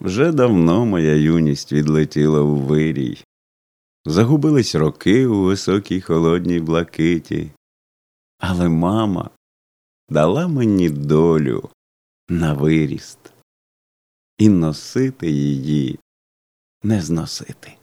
Вже давно моя юність відлетіла у вирій. Загубились роки у високій холодній блакиті. Але мама дала мені долю на виріст і носити її не зносити.